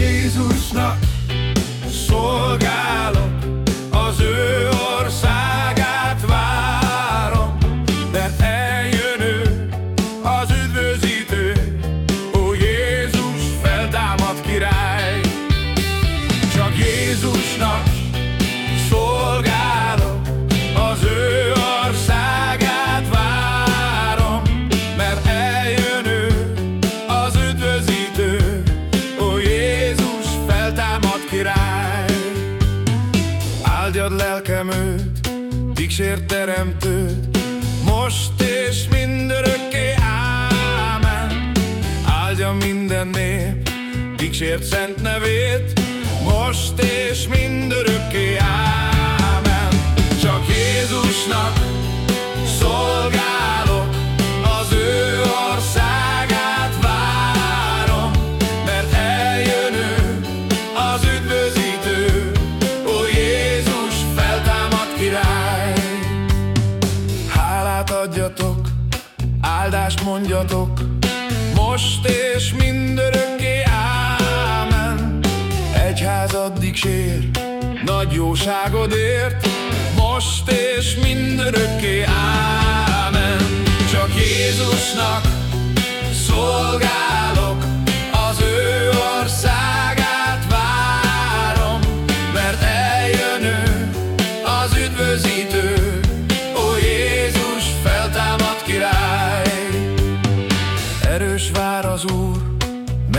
Jézusnak szolgálok, az ő országát várom, de eljön ő, az üdvözítő, ó Jézus feltámad király. Csak Jézusnak Hoztad lelkem őt, dicsért teremtőt, most és mindörökké ámen. Áldja minden nép, dicsért szent nevét, most és mindörökké ámen. Adjatok, áldást mondjatok, most és mindörökké, ámen. Egyházad dicsér, nagy jóságodért, most és mindörökké, ámen.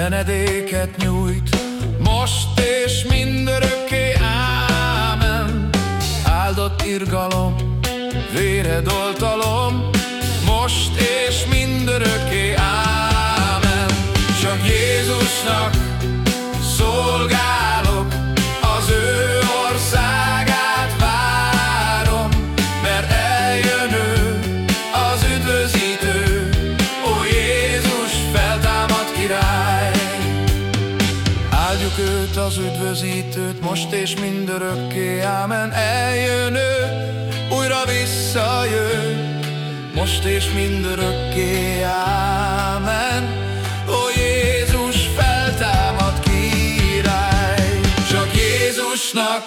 Menedéket nyújt, most és mindörökké, ámen. Áldott irgalom, véred oltalom, most és Áldjuk őt, az üdvözítőt, most és mindörökké, ámen. Eljön ő, újra visszajön, most és mindörökké, ámen. Ó Jézus feltámad király, csak Jézusnak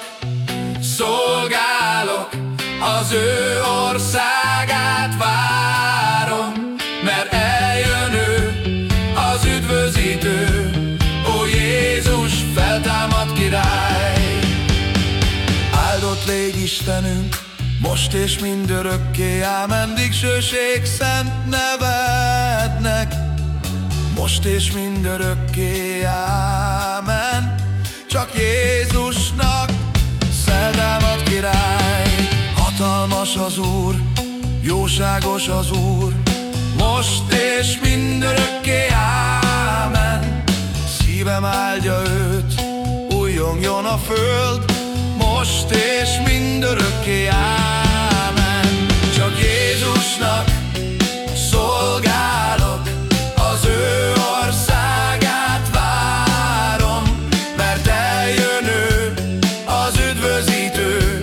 szolgálok, az ő országát várom, Istenünk, most és mindörökké, ámen, dicsőség szent nevednek, most és mindörökké, ámen, csak Jézusnak szeldámad király. Hatalmas az Úr, jóságos az Úr, most és mindörökké, ámen. Szívem áldja őt, újjongjon a föld, most és mindörökké, ámen. Csak Jézusnak szolgálok, az ő országát várom, mert eljön ő, az üdvözítő,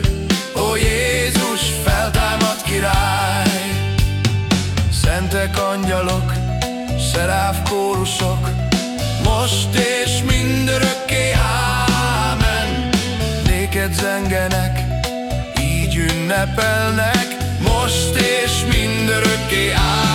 ó Jézus feltámad király. Szentek angyalok, szeráv kórusok, most és mindörökké, együtt zengenek, így ünnepelnek, most és mindörökké áll.